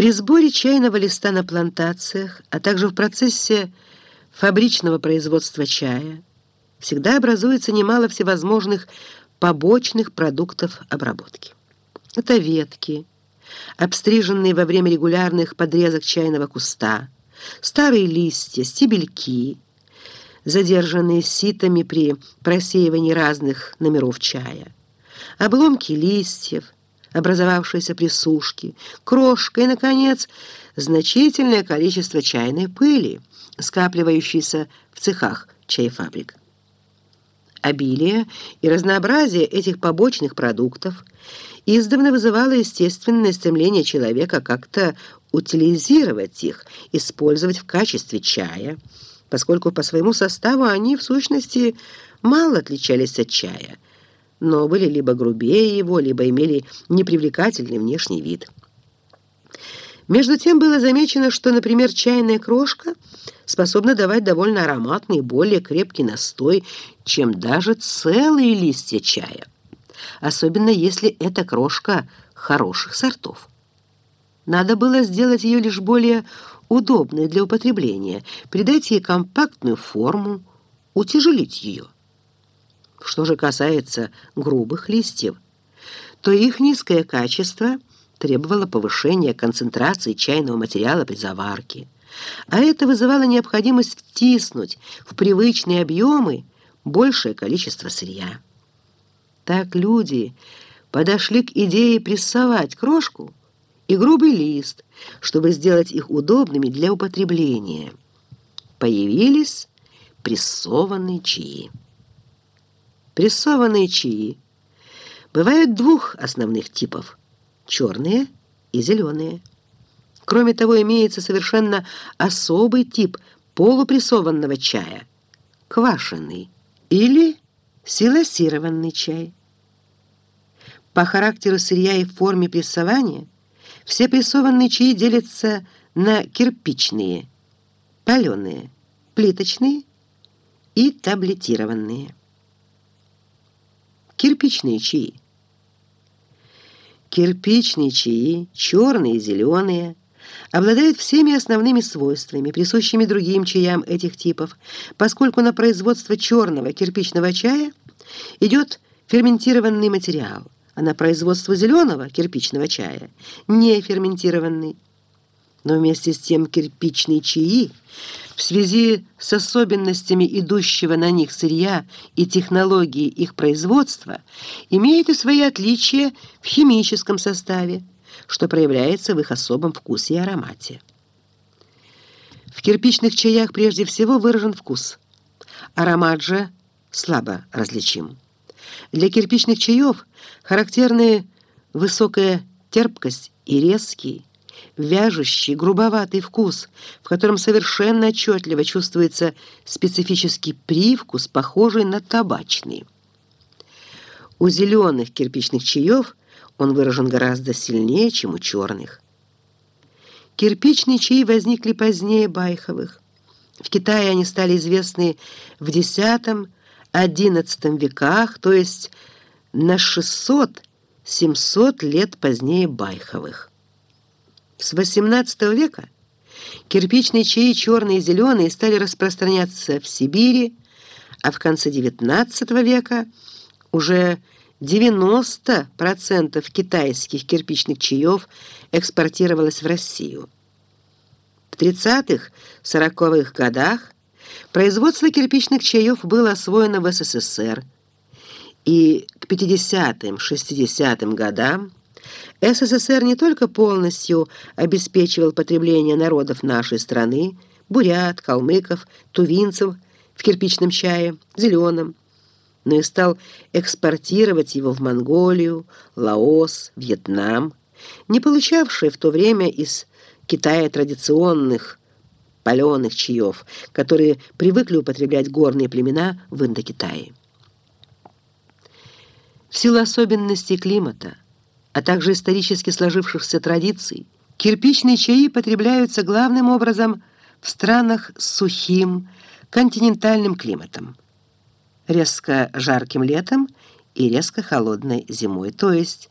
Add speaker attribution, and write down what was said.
Speaker 1: При сборе чайного листа на плантациях, а также в процессе фабричного производства чая всегда образуется немало всевозможных побочных продуктов обработки. Это ветки, обстриженные во время регулярных подрезок чайного куста, старые листья, стебельки, задержанные ситами при просеивании разных номеров чая, обломки листьев, образовавшиеся при сушке, крошка и, наконец, значительное количество чайной пыли, скапливающейся в цехах чайфабрик. Обилие и разнообразие этих побочных продуктов издавна вызывало естественное стремление человека как-то утилизировать их, использовать в качестве чая, поскольку по своему составу они, в сущности, мало отличались от чая, но были либо грубее его, либо имели непривлекательный внешний вид. Между тем было замечено, что, например, чайная крошка способна давать довольно ароматный более крепкий настой, чем даже целые листья чая, особенно если эта крошка хороших сортов. Надо было сделать ее лишь более удобной для употребления, придать ей компактную форму, утяжелить ее. Что же касается грубых листьев, то их низкое качество – требовало повышения концентрации чайного материала при заварке, а это вызывало необходимость втиснуть в привычные объемы большее количество сырья. Так люди подошли к идее прессовать крошку и грубый лист, чтобы сделать их удобными для употребления. Появились прессованные чаи. Прессованные чаи бывают двух основных типов – черные и зеленые. Кроме того, имеется совершенно особый тип полупрессованного чая – квашеный или силосированный чай. По характеру сырья и форме прессования все прессованные чаи делятся на кирпичные, паленые, плиточные и таблетированные. Кирпичные чаи – Кирпичные чаи, черные и зеленые, обладают всеми основными свойствами, присущими другим чаям этих типов, поскольку на производство черного кирпичного чая идет ферментированный материал, а на производство зеленого кирпичного чая – не ферментированный. Но вместе с тем кирпичные чаи в связи с особенностями идущего на них сырья и технологии их производства имеют и свои отличия в химическом составе, что проявляется в их особом вкусе и аромате. В кирпичных чаях прежде всего выражен вкус. Аромат же слабо различим. Для кирпичных чаев характерны высокая терпкость и резкий, вяжущий, грубоватый вкус, в котором совершенно отчетливо чувствуется специфический привкус, похожий на табачный. У зеленых кирпичных чаев он выражен гораздо сильнее, чем у черных. Кирпичные чаи возникли позднее байховых. В Китае они стали известны в X-XI веках, то есть на 600-700 лет позднее байховых. С XVIII века кирпичные чаи черные и зеленые стали распространяться в Сибири, а в конце XIX века уже 90% китайских кирпичных чаев экспортировалось в Россию. В 30-40-х годах производство кирпичных чаев было освоено в СССР, и к 50-60-м годам СССР не только полностью обеспечивал потребление народов нашей страны, бурят, калмыков, тувинцев в кирпичном чае, зеленом, но и стал экспортировать его в Монголию, Лаос, Вьетнам, не получавшие в то время из Китая традиционных паленых чаев, которые привыкли употреблять горные племена в Индокитае. В силу особенностей климата, а также исторически сложившихся традиций, кирпичные чаи потребляются главным образом в странах с сухим, континентальным климатом, резко жарким летом и резко холодной зимой, то есть